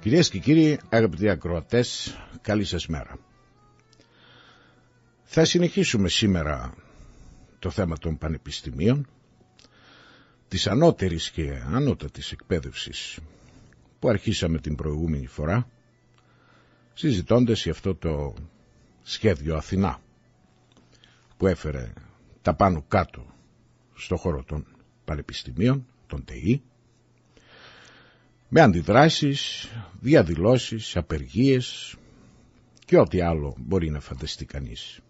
Κυρίες και κύριοι, αγαπητοί ακροατές, καλή σας μέρα. Θα συνεχίσουμε σήμερα το θέμα των πανεπιστημίων, της ανώτερης και ανώτατης εκπαίδευσης που αρχίσαμε την προηγούμενη φορά, συζητώντας για αυτό το σχέδιο Αθηνά που έφερε τα πάνω κάτω στο χώρο των πανεπιστημίων, των ΤΕΗ, με αντιδράσεις, διαδηλώσεις, απεργίες και ό,τι άλλο μπορεί να φανταστεί κανείς.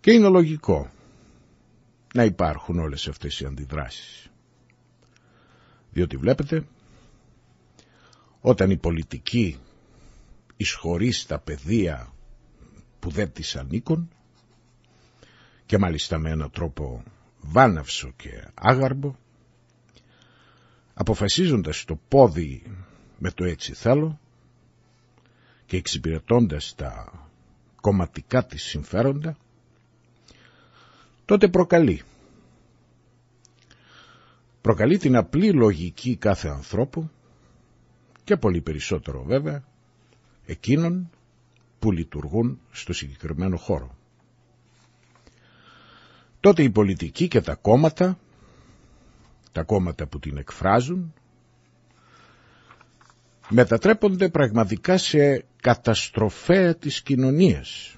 Και είναι λογικό να υπάρχουν όλες αυτές οι αντιδράσεις. Διότι βλέπετε, όταν η πολιτική εισχωρείς στα παιδεία που δεν της ανήκουν και μάλιστα με έναν τρόπο βάναυσο και άγαρμπο, αποφασίζοντας το πόδι με το έτσι θέλω και εξυπηρετώντας τα κομματικά της συμφέροντα, τότε προκαλεί. Προκαλεί την απλή λογική κάθε ανθρώπου και πολύ περισσότερο βέβαια εκείνων που λειτουργούν στο συγκεκριμένο χώρο. Τότε η πολιτική και τα κόμματα τα κόμματα που την εκφράζουν, μετατρέπονται πραγματικά σε καταστροφέα της κοινωνίας.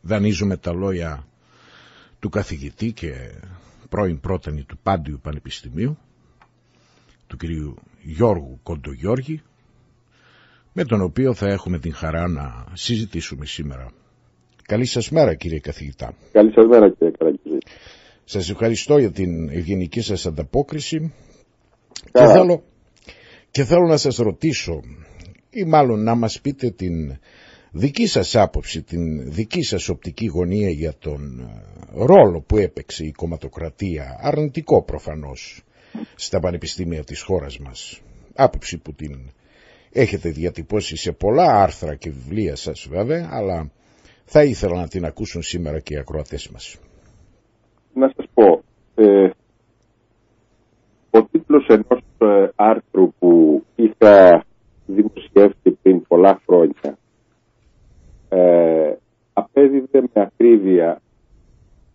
Δανείζουμε τα λόγια του καθηγητή και πρώην πρότανη του Πάντιου Πανεπιστημίου, του κυρίου Γιώργου Κοντογιώργη, με τον οποίο θα έχουμε την χαρά να συζητήσουμε σήμερα. Καλή σας μέρα κύριε καθηγητά. Καλή σας μέρα κύριε Καραγκιζή. Σας ευχαριστώ για την ευγενική σας ανταπόκριση. Και θέλω, και θέλω να σας ρωτήσω ή μάλλον να μας πείτε την δική σας άποψη, την δική σας οπτική γωνία για τον ε, ρόλο που έπαιξε η κομματοκρατία, αρνητικό προφανώς, στα πανεπιστήμια της χώρας μας. Άποψη που την έχετε διατυπώσει σε πολλά άρθρα και βιβλία σας βέβαια, αλλά θα ήθελα να την ακούσουν σήμερα και οι ακροατές μας. Να σας πω, ε, ο τίτλος ενός ε, άρθρου που είχα δημοσιεύσει πριν πολλά χρόνια ε, απέδιδε με ακρίβεια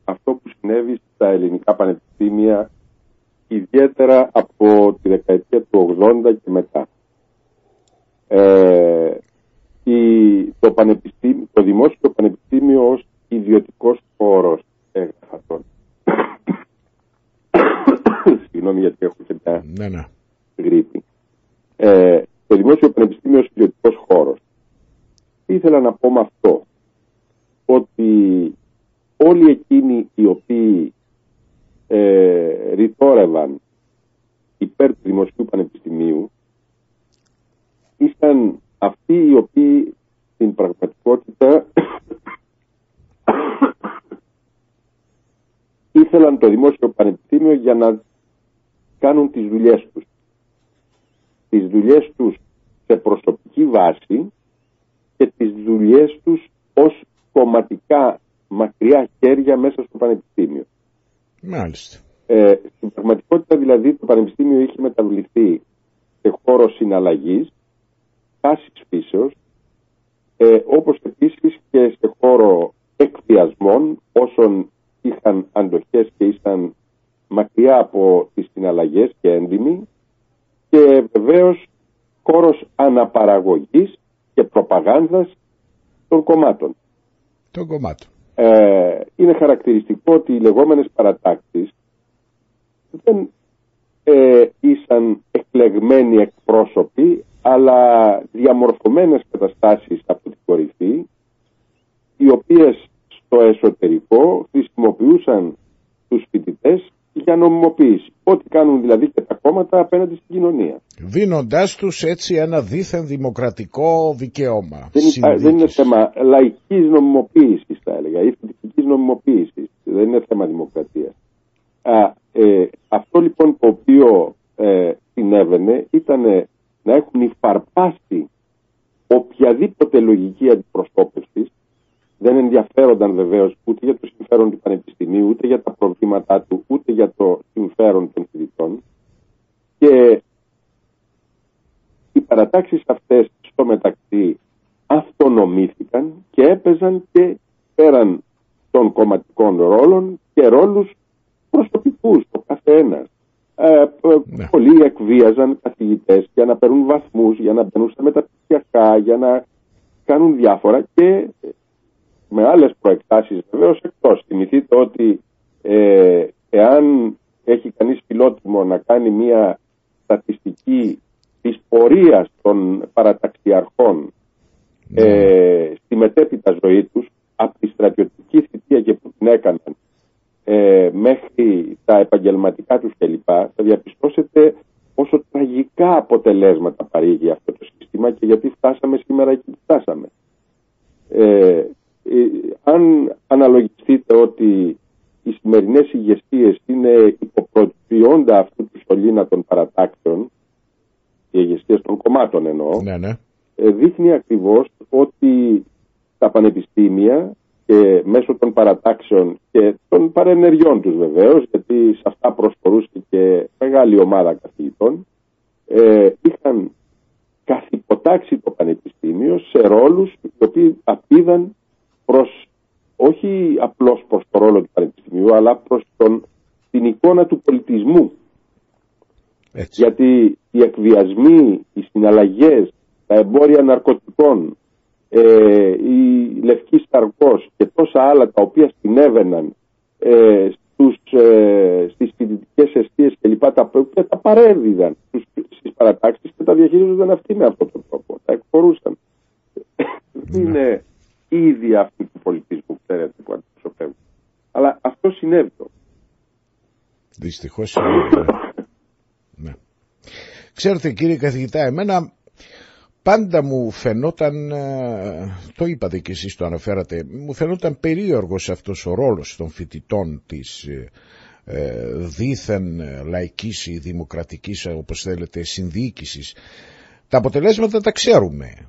αυτό που συνέβη στα ελληνικά πανεπιστήμια ιδιαίτερα από τη δεκαετία του 80 και μετά. Ε, η, το, πανεπιστήμιο, το δημόσιο πανεπιστήμιο ως ιδιωτικός χώρος έγραφα τότε. Συγγνώμη γιατί έχω και μια ναι, ναι. γρήπη. Ε, το Δημόσιο Πανεπιστήμιο ως ιδιωτικός χώρος. Ήθελα να πω με αυτό; Ότι όλοι εκείνοι οι οποίοι ε, ρητόρευαν υπέρ του Δημοσίου Πανεπιστημίου ήταν αυτοί οι οποίοι στην πραγματικότητα ήθελαν το Δημόσιο Πανεπιστήμιο για να κάνουν τις δουλειές τους. Τις δουλειές τους σε προσωπική βάση και τις δουλειές τους ως κομματικά μακριά χέρια μέσα στο Πανεπιστήμιο. Μάλιστα. Ε, στην πραγματικότητα δηλαδή το Πανεπιστήμιο είχε μεταβληθεί σε χώρο συναλλαγής, τάσης φύσεως, ε, όπως επίσης και σε χώρο εκβιασμών όσων είχαν αντοχές και ήσαν μακριά από τις συναλλαγές και έντιμοι και βεβαίως χώρος αναπαραγωγής και προπαγάνδας των κομμάτων. Των κομμάτων. Ε, είναι χαρακτηριστικό ότι οι λεγόμενες παρατάξεις δεν ε, ήσαν εκλεγμένοι εκπρόσωποι αλλά διαμορφωμένες καταστάσεις από την κορυφή οι οποίες στο εσωτερικό χρησιμοποιούσαν τους φοιτητές για νομιμοποίηση. Ό,τι κάνουν δηλαδή και τα κόμματα απέναντι στην κοινωνία. Δίνοντάς τους έτσι ένα δίθεν δημοκρατικό δικαίωμα. Δεν, δεν είναι θέμα λαϊκής νομιμοποίησης, θα έλεγα, ή φοιτητική νομιμοποίησης. Δεν είναι θέμα δημοκρατίας. Ε, αυτό λοιπόν το οποίο ε, συνέβαινε ήταν να έχουν υφαρπάσει οποιαδήποτε λογική αντιπροσώπευσης δεν ενδιαφέρονταν βεβαίως ούτε για το συμφέρον του Πανεπιστημίου, ούτε για τα προβλήματά του, ούτε για το συμφέρον των φοιτητών. Και παρατάξεις αυτές στο μεταξύ αυτονομήθηκαν και έπαιζαν και πέραν των κομματικών ρόλων και ρόλους προσωπικούς, το καθένα. Ε, ναι. Πολλοί εκβίαζαν καθηγητές για να παίρνουν βαθμούς, για να μπαίνουν στα μεταπτυχιακά, για να κάνουν διάφορα και με άλλες προεκτάσεις βεβαίως εκτός. Θυμηθείτε ότι ε, εάν έχει κανείς φιλότιμο να κάνει μια στατιστική της πορείας των παραταξιαρχών ναι. ε, στη μετέπειτα ζωή τους από τη στρατιωτική θητεία και που την έκαναν ε, μέχρι τα επαγγελματικά τους κλπ. θα διαπιστώσετε πόσο τραγικά αποτελέσματα παρήγει αυτό το σύστημα και γιατί φτάσαμε σήμερα εκεί που φτάσαμε. Ε, ε, αν αναλογιστείτε ότι οι σημερινές ηγεσίες είναι υποπροτυπιώντα αυτού του σωλήνα των παρατάξεων, οι ηγεσίες των κομμάτων εννοώ, ναι, ναι. Ε, δείχνει ακριβώς ότι τα πανεπιστήμια και μέσω των παρατάξεων και των παρενεργειών τους βεβαίως, γιατί σε αυτά προσφορούσε και μεγάλη ομάδα καθηγητών, ε, είχαν καθυποτάξει το Πανεπιστήμιο σε ρόλους οι οποίοι απίδαν προς, όχι απλώς προς το ρόλο του Πανεπιστημίου, αλλά προς τον, την εικόνα του πολιτισμού. Γιατί οι εκβιασμοί, οι συναλλαγές, τα εμπόρια ναρκωτικών, ε, η Λευκή Σταργός και τόσα άλλα τα οποία συνέβαιναν ε, στους, ε, στις φοιτητικές αιστείες και λοιπά τα οποία τα παρέδιδαν στις παρατάξεις και τα διαχειρίζονταν αυτοί με αυτόν τον τρόπο, τα εκφορούσαν. Δεν ναι. είναι ήδη αυτού του πολιτισμού, ξέρετε, που αντιπροσωπεύουν. Αλλά αυτό συνέβη. Δυστυχώς ναι. Ξέρετε κύριε καθηγητά, εμένα πάντα μου φαινόταν, ε, το είπατε και εσείς το αναφέρατε, μου φαινόταν περίεργος αυτός ο ρόλος των φοιτητών της ε, ε δίθεν λαϊκής ή δημοκρατικής όπως θέλετε συνδιοίκησης. Τα αποτελέσματα τα ξέρουμε.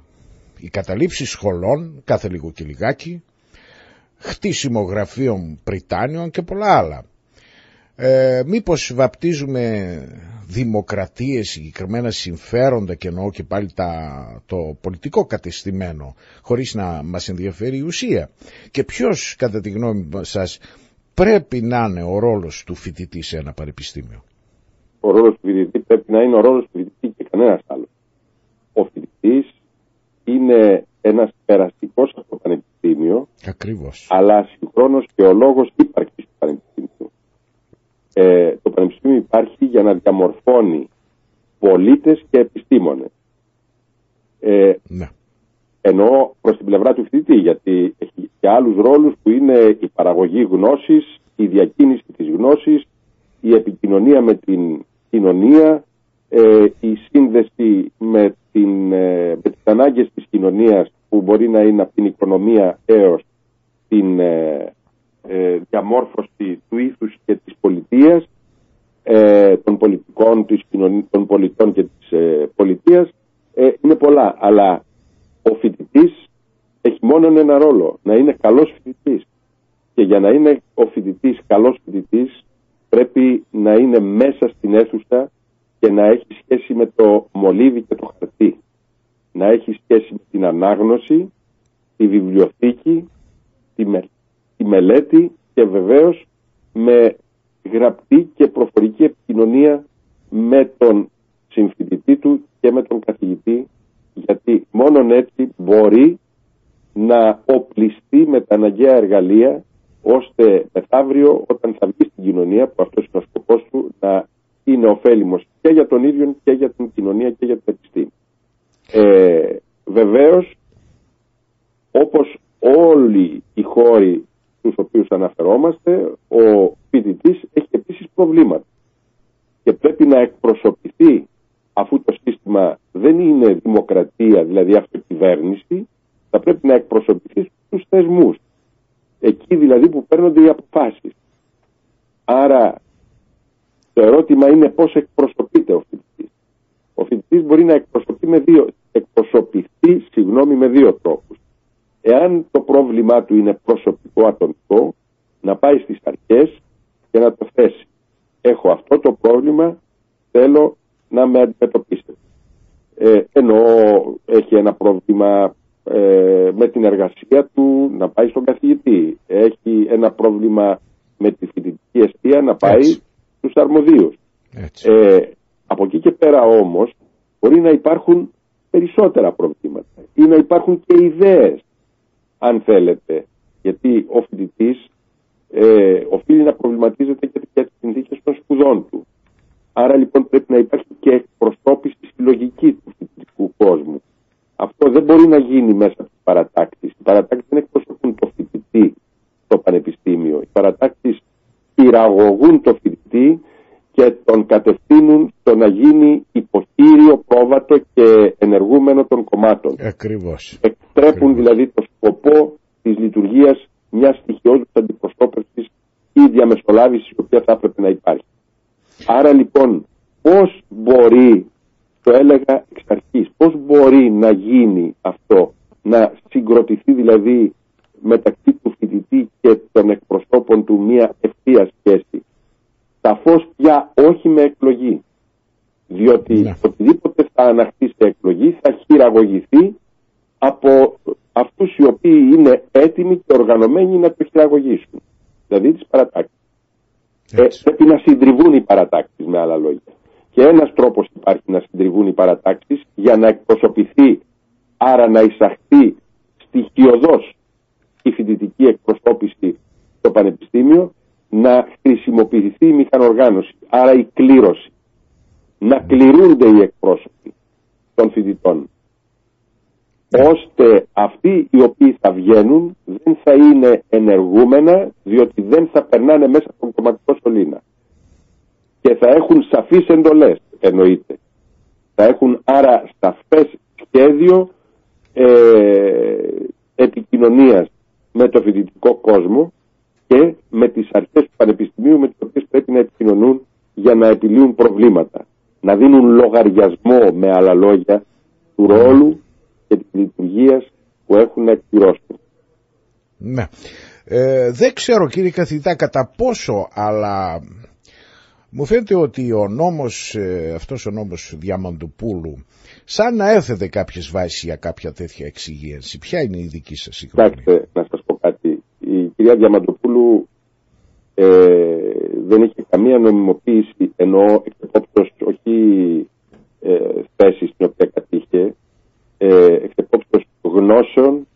Οι καταλήψεις σχολών κάθε λίγο και λιγάκι, χτίσιμο γραφείων Πριτάνιων και πολλά άλλα. Ε, μήπως βαπτίζουμε δημοκρατίες, συγκεκριμένα συμφέροντα και εννοώ και πάλι τα, το πολιτικό κατεστημένο χωρίς να μας ενδιαφέρει η ουσία. Και ποιος κατά τη γνώμη σας πρέπει να είναι ο ρόλος του φοιτητή σε ένα πανεπιστήμιο; Ο ρόλος του φοιτητή πρέπει να είναι ο ρόλος του φοιτητή και κανένας άλλος. Ο φοιτητής είναι ένας περαστικός από το πανεπιστήμιο Ακριβώς. αλλά συγχρόνως και ο λόγος ύπαρξης του πανεπιστήμιου ε, το Πανεπιστήμιο υπάρχει για να διαμορφώνει πολίτες και επιστήμονες. Ε, ναι. Ενώ προς την πλευρά του φοιτητή, γιατί έχει και άλλους ρόλους που είναι η παραγωγή γνώσης, η διακίνηση της γνώσης, η επικοινωνία με την κοινωνία, ε, η σύνδεση με, την, ε, με τις ανάγκες της κοινωνίας που μπορεί να είναι από την οικονομία έως την ε, ε, διαμόρφωση του ήθους και της πολιτείας, ε, των πολιτικών, της των πολιτών και της ε, πολιτείας, ε, είναι πολλά. Αλλά ο φοιτητής έχει μόνο ένα ρόλο, να είναι καλός φοιτητής. Και για να είναι ο φοιτητής καλός φοιτητής πρέπει να είναι μέσα στην αίθουσα και να έχει σχέση με το μολύβι και το χαρτί. Να έχει σχέση με την ανάγνωση, τη βιβλιοθήκη, τη, τη μελέτη και βεβαίως με γραπτή και προφορική επικοινωνία με τον συμφοιτητή του και με τον καθηγητή γιατί μόνον έτσι μπορεί να οπλιστεί με τα αναγκαία εργαλεία ώστε μεθαύριο όταν θα βγει στην κοινωνία που αυτός είναι ο σκοπός του να είναι ωφέλιμος και για τον ίδιο και για την κοινωνία και για την επιστήμη. Ε, βεβαίως όπως όλοι οι χώροι στους οποίους αναφερόμαστε, ο φοιτητής έχει επίσης προβλήματα. Και πρέπει να εκπροσωπηθεί αφού το σύστημα δεν είναι δημοκρατία, δηλαδή αυτοκυβέρνηση, θα πρέπει να εκπροσωπηθεί στους θεσμούς. Εκεί δηλαδή που παίρνονται οι αποφάσεις. Άρα το ερώτημα είναι πώς εκπροσωπείται ο φοιτητής. Ο φοιτητής μπορεί να εκπροσωπεί με δύο, εκπροσωπηθεί συγγνώμη, με δύο τρόπους. Εάν το πρόβλημά του είναι προσωπικό ατομικό, να πάει στις αρχές και να το θέσει. Έχω αυτό το πρόβλημα, θέλω να με αντιμετωπίσετε. ε, ενώ έχει ένα πρόβλημα ε, με την εργασία του να πάει στον καθηγητή. Έχει ένα πρόβλημα με τη φοιτητική αιστεία να πάει Έτσι. Στους αρμοδίους. Έτσι. Ε, από εκεί και πέρα όμως μπορεί να υπάρχουν περισσότερα προβλήματα ή να υπάρχουν και ιδέες αν θέλετε γιατί ο φοιτητής ε, οφείλει να προβληματίζεται και για τις συνθήκες των σπουδών του. Άρα λοιπόν πρέπει να υπάρχει και εκπροσώπηση συλλογική του φοιτητικού κόσμου. Αυτό δεν μπορεί να γίνει μέσα από τις παρατάξεις. Οι παρατάξεις δεν εκπροσωπούν το φοιτητή στο πανεπιστήμιο. Οι παρατάξεις πυραγωγούν το φοιτητή και τον κατευθύνουν στο να γίνει υποχείριο, πρόβατο και ενεργούμενο των κομμάτων. Ακριβώς. Εκτρέπουν Ακριβώς. δηλαδή το σκοπό της λειτουργίας μιας στοιχειώδους αντιπροσώπευσης ή διαμεσολάβησης η οποία θα έπρεπε να υπάρχει. Άρα λοιπόν πώς μπορεί, το έλεγα εξ αρχής, πώς μπορεί να γίνει αυτό, να συγκροτηθεί δηλαδή μεταξύ του φοιτητή και των εκπροσώπων του μια ευθεία σχέση. Σαφώς πια όχι με εκλογή. Διότι Ναι. οτιδήποτε θα αναχθεί σε εκλογή θα χειραγωγηθεί από αυτούς οι οποίοι είναι έτοιμοι και οργανωμένοι να το χειραγωγήσουν. Δηλαδή τις παρατάξεις. Ε, Έτσι. πρέπει να συντριβούν οι παρατάξεις με άλλα λόγια. Και ένας τρόπος υπάρχει να συντριβούν οι παρατάξεις για να εκπροσωπηθεί, άρα να εισαχθεί στοιχειοδός η φοιτητική εκπροσώπηση στο πανεπιστήμιο, να χρησιμοποιηθεί η μηχανοργάνωση, άρα η κλήρωση. Να κληρούνται οι εκπρόσωποι των φοιτητών ώστε αυτοί οι οποίοι θα βγαίνουν δεν θα είναι ενεργούμενα διότι δεν θα περνάνε μέσα από τον κομματικό σωλήνα και θα έχουν σαφείς εντολές εννοείται θα έχουν άρα σαφές σχέδιο ε, επικοινωνίας με το φοιτητικό κόσμο και με τις αρχές του Πανεπιστημίου με τις οποίες πρέπει να επικοινωνούν για να επιλύουν προβλήματα. Να δίνουν λογαριασμό με άλλα λόγια του ρόλου και της λειτουργίας που έχουν να εκπληρώσουν. Ναι. Ε, δεν ξέρω κύριε καθηγητά κατά πόσο, αλλά μου φαίνεται ότι ο νόμος, ε, αυτός ο νόμος Διαμαντοπούλου, σαν να έθετε κάποιες βάσεις για κάποια τέτοια εξυγίανση. Ποια είναι η δική σας η κυρία Διαμαντοπούλου ε, δεν είχε καμία νομιμοποίηση, ενώ εκτεπόψεως όχι ε, θέση στην οποία κατήχε, ε, εκτεπόψεως γνώσεων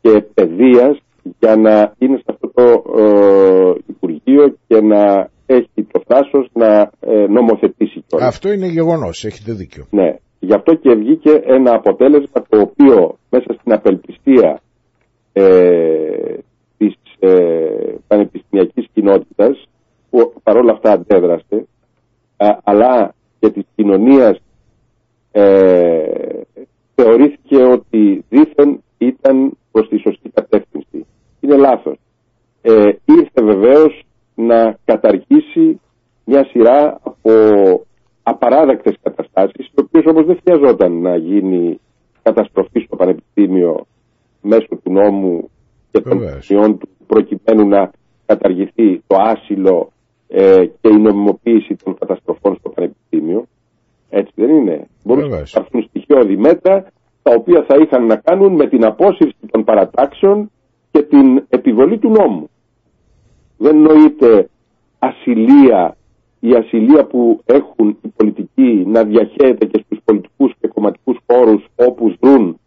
και παιδείας για να είναι σε αυτό το ε, Υπουργείο και να έχει το θράσος να ε, νομοθετήσει κιόλας. Αυτό είναι γεγονός, έχετε δίκιο. Ναι. Γι' αυτό και βγήκε ένα αποτέλεσμα το οποίο μέσα στην απελπιστία ε, της ε, πανεπιστημιακής κοινότητας που παρόλα αυτά αντέδρασε α, αλλά και της κοινωνίας ε, θεωρήθηκε ότι δήθεν ήταν προς τη σωστή κατεύθυνση. Είναι λάθος. Ε, ήρθε βεβαίως να καταργήσει μια σειρά από απαράδεκτες καταστάσεις, οι οποίες όμως δεν χρειαζόταν να γίνει καταστροφή στο Πανεπιστήμιο μέσω του νόμου και των Βεβαίως. ουσιών του προκειμένου να καταργηθεί το άσυλο ε, και η νομιμοποίηση των καταστροφών στο Πανεπιστήμιο. Έτσι δεν είναι. Μπορούν να Βεβαίως. υπάρχουν στοιχειώδη μέτρα τα οποία θα είχαν να κάνουν με την απόσυρση των παρατάξεων και την επιβολή του νόμου. Δεν νοείται ασυλία η ασυλία που έχουν οι πολιτικοί να διαχέεται και στους πολιτικούς και κομματικούς χώρους όπου δρούν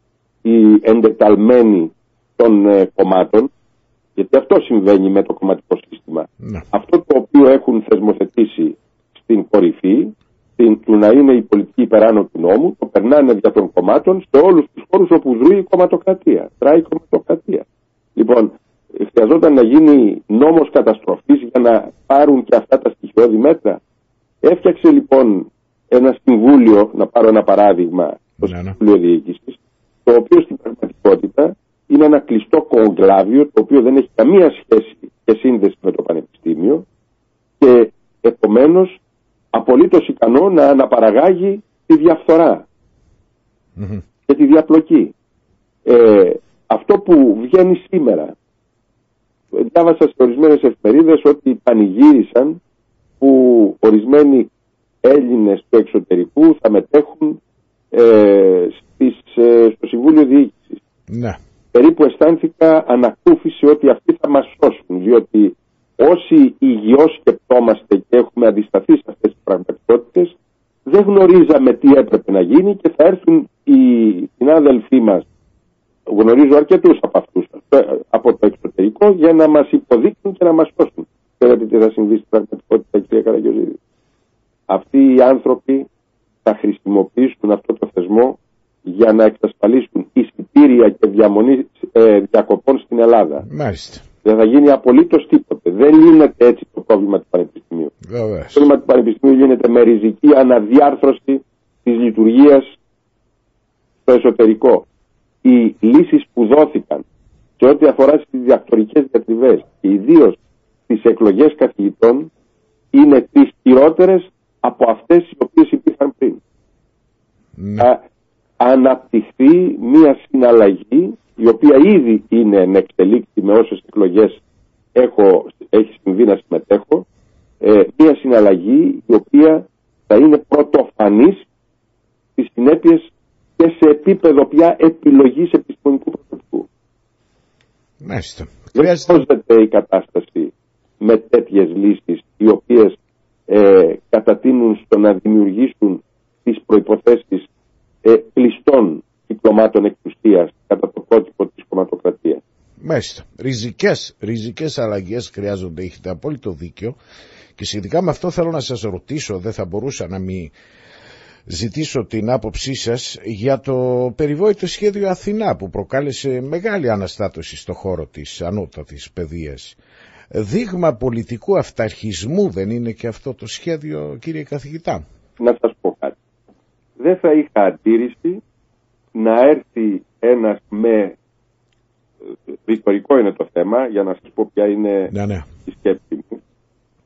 οι εντεταλμένοι των ε, κομμάτων γιατί αυτό συμβαίνει με το κομματικό σύστημα. Ναι. Αυτό το οποίο έχουν θεσμοθετήσει στην κορυφή στην, του να είναι η πολιτική υπεράνω του νόμου το περνάνε δια των κομμάτων σε όλους τους χώρους όπου δρούει η κομματοκρατία. Τράει η κομματοκρατία. Λοιπόν, χρειαζόταν να γίνει νόμος καταστροφής για να πάρουν και αυτά τα στοιχειώδη μέτρα. Έφτιαξε λοιπόν ένα συμβούλιο, να πάρω ένα παράδειγμα, το Ναι, ναι. Συμβούλιο Διοίκησης, το οποίο στην πραγματικότητα είναι ένα κλειστό κογκλάβιο, το οποίο δεν έχει καμία σχέση και σύνδεση με το Πανεπιστήμιο και επομένως απολύτως ικανό να αναπαραγάγει τη διαφθορά Μμμ. και τη διαπλοκή. Ε, αυτό που βγαίνει σήμερα, διάβασα σε ορισμένες εφημερίδες ότι πανηγύρισαν που ορισμένοι Έλληνες του εξωτερικού θα μετέχουν ε, στις, ε, στο Συμβούλιο Διοίκησης. Ναι. Περίπου αισθάνθηκα ανακούφιση ότι αυτοί θα μας σώσουν, διότι όσοι υγιώς σκεπτόμαστε και έχουμε αντισταθεί σε αυτές τις πραγματικότητες, δεν γνωρίζαμε τι έπρεπε να γίνει και θα έρθουν οι συνάδελφοί μας, γνωρίζω αρκετούς από αυτούς, από το εξωτερικό, για να μας υποδείξουν και να μας σώσουν. Ξέρετε τι θα συμβεί στην πραγματικότητα, κυρία Καραγιοζίδη. Αυτοί οι άνθρωποι θα χρησιμοποιήσουν αυτό το θεσμό για να εξασφαλίσουν εισιτήρια και διαμονή ε, διακοπών στην Ελλάδα. Μάλιστα. Δεν θα γίνει απολύτως τίποτε. Δεν λύνεται έτσι το πρόβλημα του Πανεπιστημίου. Βεβαίως. Το πρόβλημα του Πανεπιστημίου γίνεται με ριζική αναδιάρθρωση της λειτουργίας στο εσωτερικό. Οι λύσεις που δόθηκαν σε ό,τι αφορά στις διακτορικές διατριβές και ιδίως στις εκλογές καθηγητών είναι τις χειρότερες από αυτές οι οποίες υπήρχαν πριν. Ναι. Θα αναπτυχθεί μια συναλλαγή η οποία ήδη είναι εν εξελίξη με όσες εκλογές έχω, έχει συμβεί να συμμετέχω ε, μια συναλλαγή η οποία θα είναι πρωτοφανής στις συνέπειες και σε επίπεδο πια επιλογής επιστημονικού προσωπικού. Μάλιστα. Δεν Χρειάζεται... σώζεται η κατάσταση με τέτοιες λύσεις οι οποίες ε, κατατείνουν στο να δημιουργήσουν τις προϋποθέσεις ε, κλειστών κυκλωμάτων εξουσίας κατά το πρότυπο της κομματοκρατίας. Μάλιστα. Ριζικές, ριζικές αλλαγές χρειάζονται, έχετε απόλυτο δίκιο. Και σχετικά με αυτό θέλω να σας ρωτήσω, δεν θα μπορούσα να μην ζητήσω την άποψή σας για το περιβόητο σχέδιο Αθηνά που προκάλεσε μεγάλη αναστάτωση στο χώρο της ανώτατης παιδείας. Δείγμα πολιτικού αυταρχισμού δεν είναι και αυτό το σχέδιο κύριε καθηγητά. Να σας πω κάτι. Δεν θα είχα αντίρρηση να έρθει ένας με ρητορικό είναι το θέμα για να σας πω ποια είναι Ναι, ναι. η σκέψη μου.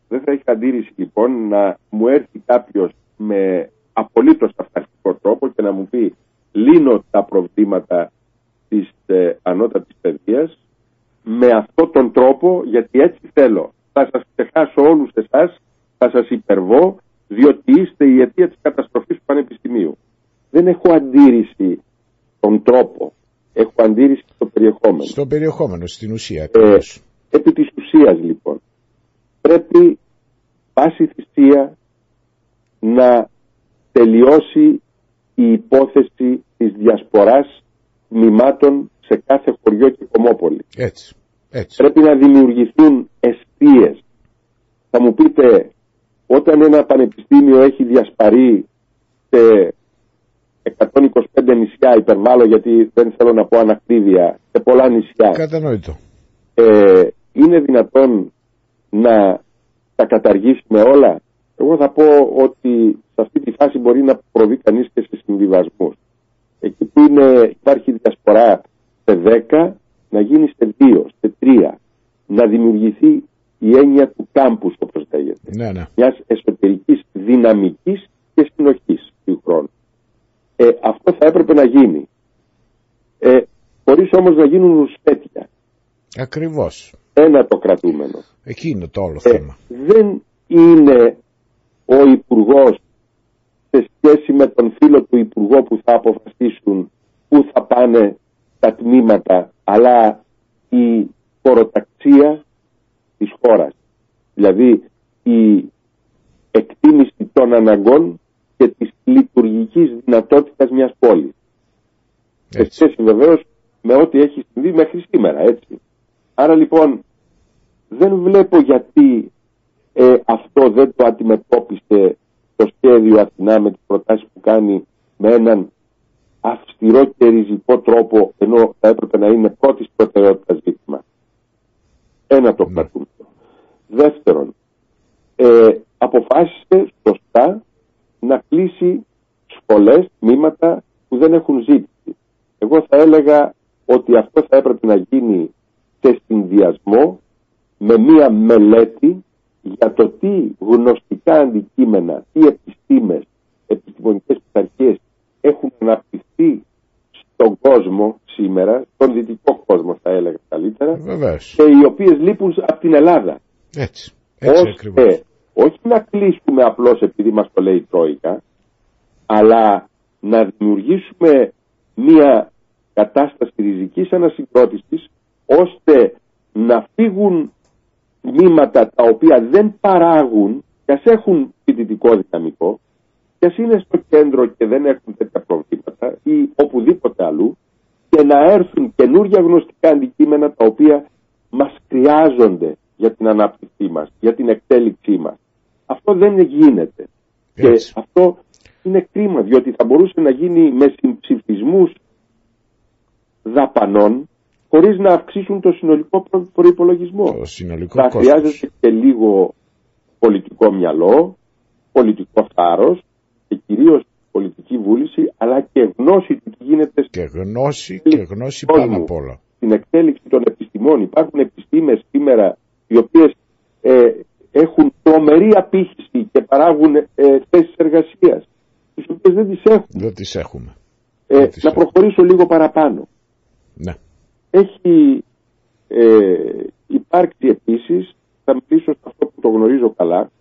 Δεν θα είχα αντίρρηση λοιπόν να μου έρθει κάποιος με απολύτως αυταρχικό τρόπο και να μου πει λύνω τα προβλήματα της ε, ανώτατης παιδείας με αυτόν τον τρόπο γιατί έτσι θέλω. Θα σας ξεχάσω όλους εσάς, θα σας υπερβώ διότι είστε η αιτία της καταστροφής του Πανεπιστημίου. Δεν έχω αντίρρηση στον τρόπο, έχω αντίρρηση στο περιεχόμενο. Στο περιεχόμενο, στην ουσία Ε, ακριβώς. επί της ουσίας λοιπόν πρέπει πάση θυσία να τελειώσει η υπόθεση της διασποράς μημάτων σε κάθε χωριό και κομμόπολη. Έτσι. Έτσι. Πρέπει να δημιουργηθούν εστίες. Θα μου πείτε, όταν ένα πανεπιστήμιο έχει διασπαρεί σε 125 νησιά, υπερβάλλω γιατί δεν θέλω να πω ανακτήδια, σε πολλά νησιά, Κατανοητό. ε, είναι δυνατόν να τα καταργήσει με όλα; Εγώ θα πω ότι σε αυτή τη φάση μπορεί να προβεί κανείς και σε συμβιβασμούς. Εκεί που είναι, υπάρχει διασπορά σε 10, να γίνει σε 2, σε 3. Να δημιουργηθεί η έννοια του κάμπους, όπως λέγεται. Ναι, ναι. Μιας εσωτερικής δυναμικής και συνοχής του χρόνου. Ε, αυτό θα έπρεπε να γίνει. Ε, χωρίς όμως να γίνουν ρουσφέτια. Ακριβώς. Ένα το κρατούμενο. Εκεί είναι το όλο Ε, θέμα. δεν είναι ο Υπουργός σε σχέση με τον φίλο του Υπουργό που θα αποφασίσουν πού θα πάνε τα τμήματα, αλλά η χωροταξία της χώρας. Δηλαδή η εκτίμηση των αναγκών και της λειτουργικής δυνατότητας μιας πόλης. Σε Έτσι. σχέση βεβαίως με ό,τι έχει συμβεί μέχρι σήμερα, έτσι. Άρα λοιπόν δεν βλέπω γιατί ε, αυτό δεν το αντιμετώπισε το σχέδιο Αθηνά με τις προτάσεις που κάνει με έναν αυστηρό και ριζικό τρόπο ενώ θα έπρεπε να είναι πρώτης προτεραιότητας ζήτημα. Ένα το Ναι. κρατούμε. Δεύτερον, ε, αποφάσισε σωστά να κλείσει σχολές, τμήματα που δεν έχουν ζήτηση. Εγώ θα έλεγα ότι αυτό θα έπρεπε να γίνει σε συνδυασμό με μία μελέτη για το τι γνωστικά αντικείμενα, τι επιστήμες, επιστημονικές πειθαρχίες έχουν αναπτυχθεί στον κόσμο σήμερα, στον δυτικό κόσμο θα έλεγα καλύτερα, Βεβαίως. και οι οποίες λείπουν από την Ελλάδα. Έτσι. Έτσι ακριβώς. ώστε όχι να κλείσουμε απλώς επειδή μας το λέει η Τρόικα, αλλά να δημιουργήσουμε μία κατάσταση ριζικής ανασυγκρότησης ώστε να φύγουν τμήματα τα οποία δεν παράγουν και ας έχουν φοιτητικό δυναμικό και ας είναι στο κέντρο και δεν έχουν τέτοια προβλήματα ή οπουδήποτε αλλού και να έρθουν καινούργια γνωστικά αντικείμενα τα οποία μας χρειάζονται για την ανάπτυξή μας, για την εκτέληξή μας. Αυτό δεν γίνεται. Και αυτό είναι κρίμα, διότι θα μπορούσε να γίνει με συμψηφισμούς δαπανών χωρίς να αυξήσουν το συνολικό προϋπολογισμό. Το συνολικό θα χρειάζεται και λίγο πολιτικό μυαλό, πολιτικό θάρρος και κυρίως πολιτική βούληση, αλλά και γνώση του τι γίνεται και γνώση, και γνώση πάνω απ' όλα. Στην εξέλιξη των επιστημών υπάρχουν επιστήμες σήμερα οι οποίες ε, έχουν τρομερή απήχηση και παράγουν ε, θέσεις εργασίας, τις οποίες δεν τις έχουμε. Δεν τις έχουμε. Ε, να προχωρήσω λίγο παραπάνω. Ναι. Έχει ε, υπάρξει επίσης, θα μιλήσω σε αυτό που το γνωρίζω καλά,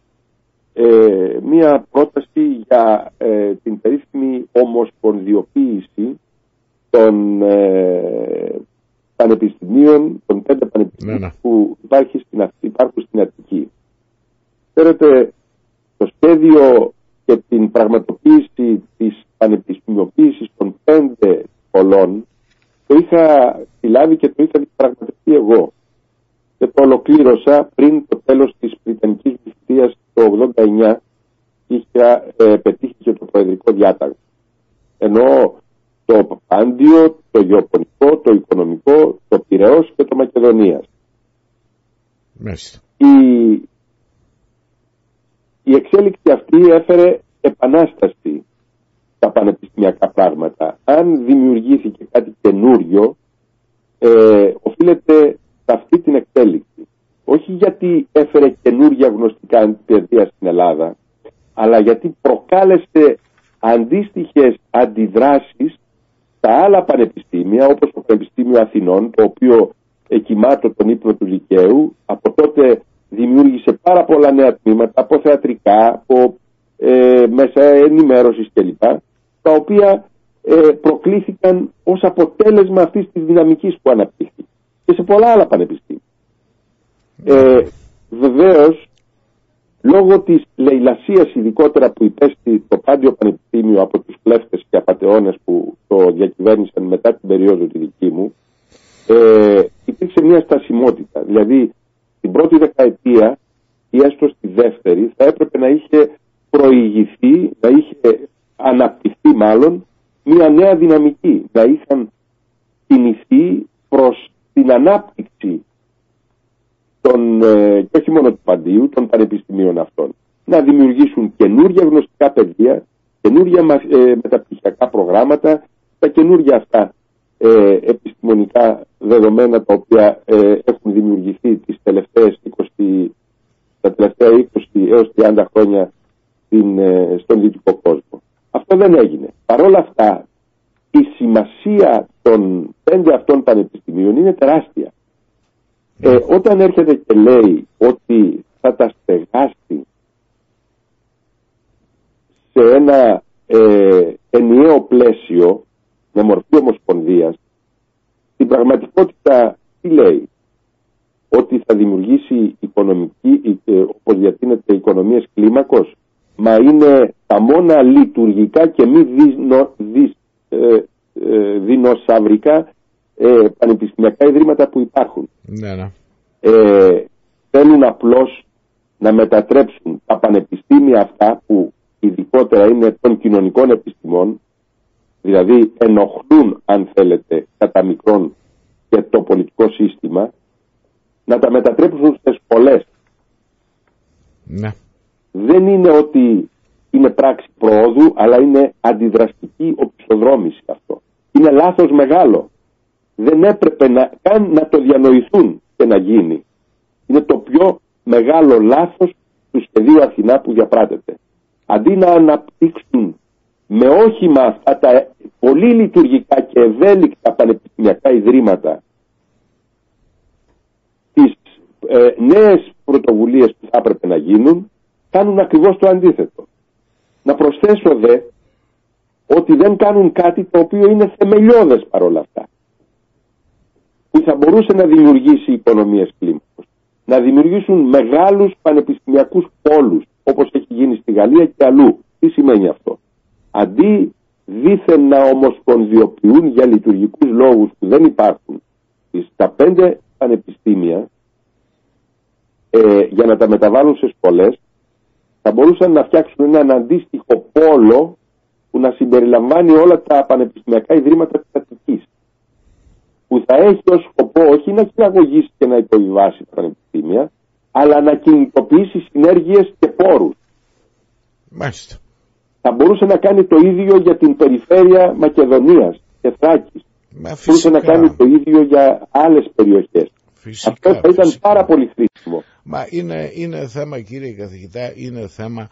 ε, μία πρόταση για ε, την περίφημη ομοσπονδιοποίηση των ε, πανεπιστημίων, των πέντε πανεπιστημίων ναι, ναι. που υπάρχει στην, υπάρχουν στην Αττική. Ξέρετε, το σχέδιο και την πραγματοποίηση της πανεπιστημιοποίησης των πέντε σχολών το είχα συλλάβει και το είχα διαπραγματευτεί εγώ. Και το ολοκλήρωσα πριν το τέλος της Βρυτανικής Μυστίας το 89 είχα ε, πετύχει και το προεδρικό διάταγμα. Ενώ το Πάντιο, το Γεωπονικό, το Οικονομικό, το Πυραιός και το Μακεδονίας. Η, η εξέλιξη αυτή έφερε επανάσταση τα πανεπιστημιακά πράγματα. Αν δημιουργήθηκε κάτι καινούριο, ε, οφείλεται σε αυτή την εξέλιξη. Όχι γιατί έφερε καινούργια γνωστικά παιδεία στην Ελλάδα, αλλά γιατί προκάλεσε αντίστοιχες αντιδράσεις στα άλλα πανεπιστήμια, όπως το Πανεπιστήμιο Αθηνών, το οποίο εκοιμάτω τον ύπνο του δικαίου, από τότε δημιούργησε πάρα πολλά νέα τμήματα από θεατρικά, από ε, μέσα ενημέρωσης κλπ τα οποία ε, προκλήθηκαν ως αποτέλεσμα αυτής της δυναμικής που αναπτύχθηκε και σε πολλά άλλα πανεπιστήμια. Ε, βεβαίως, λόγω της λαιλασίας ειδικότερα που υπέστη το Πάντιο Πανεπιστήμιο από τους κλέφτες και απατεώνες που το διακυβέρνησαν μετά την περίοδο τη δική μου, ε, υπήρξε μια στασιμότητα. Δηλαδή, την πρώτη δεκαετία ή έστω στη δεύτερη θα έπρεπε να είχε προηγηθεί, να είχε αναπτυχθεί μάλλον μια νέα δυναμική, να είχαν κινηθεί προς την ανάπτυξη των, ε, και όχι μόνο του παντίου, των πανεπιστημίων αυτών. Να δημιουργήσουν καινούργια γνωστικά παιδεία, καινούργια ε, μεταπτυχιακά προγράμματα, τα καινούργια αυτά ε, επιστημονικά δεδομένα τα οποία ε, έχουν δημιουργηθεί τις τελευταίες 20, τα τελευταία 20 έως 30 χρόνια στην, ε, στον δυτικό κόσμο. Αυτό δεν έγινε. Παρ' όλα αυτά, η σημασία των πέντε αυτών πανεπιστημίων είναι τεράστια. Ε, όταν έρχεται και λέει ότι θα τα στεγάσει σε ένα ε, ενιαίο πλαίσιο με μορφή ομοσπονδίας, στην πραγματικότητα τι λέει, ότι θα δημιουργήσει οικονομική, ε, όπως διατείνεται οικονομίες κλίμακος, μα είναι τα μόνα λειτουργικά και μη δινο, δι, ε, ε, δεινοσαυρικά ε, πανεπιστημιακά ιδρύματα που υπάρχουν. Ναι, ναι. Ε, θέλουν απλώς να μετατρέψουν τα πανεπιστήμια αυτά που ειδικότερα είναι των κοινωνικών επιστημών, δηλαδή ενοχλούν αν θέλετε κατά μικρόν και το πολιτικό σύστημα, να τα μετατρέψουν σε σχολές. Ναι δεν είναι ότι είναι πράξη προόδου, αλλά είναι αντιδραστική οπισθοδρόμηση αυτό. Είναι λάθος μεγάλο. Δεν έπρεπε να, καν να το διανοηθούν και να γίνει. Είναι το πιο μεγάλο λάθος του σχεδίου Αθηνά που διαπράτεται. Αντί να αναπτύξουν με όχημα αυτά τα πολύ λειτουργικά και ευέλικτα πανεπιστημιακά ιδρύματα τις ε, νέες πρωτοβουλίες που θα έπρεπε να γίνουν κάνουν ακριβώς το αντίθετο. Να προσθέσω δε ότι ότι δεν κάνουν κάτι το οποίο είναι θεμελιώδες παρόλα αυτά. Που θα μπορούσε να δημιουργήσει οικονομίες κλίμακος. Να δημιουργήσουν μεγάλους πανεπιστημιακούς πόλους, όπως έχει γίνει στη Γαλλία και αλλού. Τι σημαίνει αυτό; Αντί δήθεν να ομοσπονδιοποιούν για λειτουργικούς λόγους που δεν υπάρχουν στα πέντε πανεπιστήμια ε, για να τα μεταβάλουν σε σχολές θα μπορούσαν να φτιάξουν έναν αντίστοιχο πόλο που να συμπεριλαμβάνει όλα τα πανεπιστημιακά ιδρύματα της Αττικής που θα έχει ως σκοπό όχι να κοιναγωγήσει και να υποβιβάσει τα πανεπιστήμια αλλά να κινητοποιήσει συνέργειες και πόρους. Μάλιστα. Θα μπορούσε να κάνει το ίδιο για την περιφέρεια Μακεδονίας και Θράκης. Μα Μπορούσε να κάνει το ίδιο για άλλες περιοχές. Φυσικά, Αυτό θα ήταν φυσικά. πάρα πολύ χρήσιμο. Μα είναι, είναι θέμα κύριε καθηγητά, είναι θέμα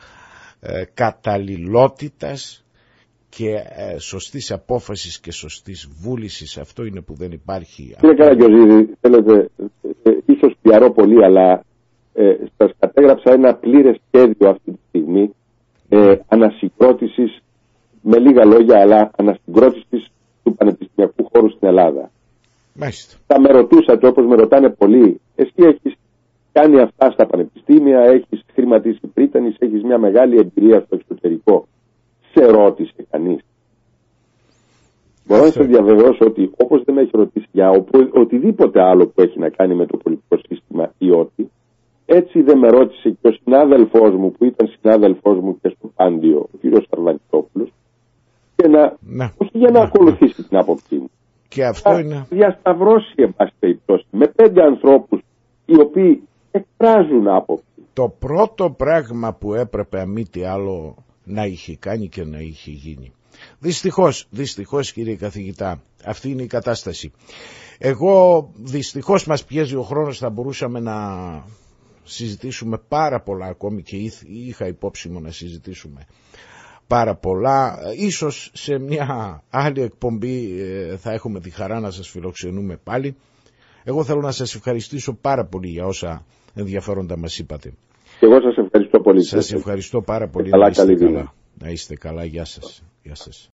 ε, καταλληλότητας και ε, σωστής απόφασης και σωστής βούλησης. Αυτό είναι που δεν υπάρχει. Κύριε Καραγκιόζη, θέλετε, ε, ε, ίσως πιαρώ πολύ, αλλά ε, σας κατέγραψα ένα πλήρες σχέδιο αυτή τη στιγμή ε, ανασυγκρότησης, με λίγα λόγια, αλλά ανασυγκρότησης του πανεπιστημιακού χώρου στην Ελλάδα. Μάλιστα. Θα με ρωτούσατε, όπως με ρωτάνε πολλοί, εσύ έχεις κάνει αυτά στα πανεπιστήμια, έχεις χρηματίσει πρίτανης, έχεις μια μεγάλη εμπειρία στο εξωτερικό. Σε ρώτησε κανείς. Μπορώ να Αυτό σα διαβεβαιώσω ότι όπως δεν με έχει ρωτήσει για οπο- οτιδήποτε άλλο που έχει να κάνει με το πολιτικό σύστημα ή ό,τι, έτσι δεν με ρώτησε και ο συνάδελφός μου που ήταν συνάδελφός μου και στο Πάντιο, ο κ. Σαρβανιτόπουλος, και να, Ναι. όχι για να Ναι. ακολουθήσει την άποψή μου. Και αυτό Θα είναι... διασταυρώσει, εν πάση περιπτώσει, με πέντε ανθρώπους οι οποίοι εκφράζουν άποψη. το πρώτο πράγμα που έπρεπε μη τι άλλο να είχε κάνει και να είχε γίνει. Δυστυχώς, δυστυχώς κύριε καθηγητά, αυτή είναι η κατάσταση. Εγώ δυστυχώς μας πιέζει ο χρόνος, θα μπορούσαμε να συζητήσουμε πάρα πολλά ακόμη και ήθ- είχα υπόψη μου να συζητήσουμε πάρα πολλά. Ίσως σε μια άλλη εκπομπή ε, θα έχουμε τη χαρά να σας φιλοξενούμε πάλι. Εγώ θέλω να σας ευχαριστήσω πάρα πολύ για όσα ενδιαφέροντα μας είπατε. Και εγώ σας ευχαριστώ πολύ. Σας ευχαριστώ πάρα πολύ. καλά, να είστε καλή καλά. δύναμη. Να είστε καλά. Γεια σας. Γεια σας.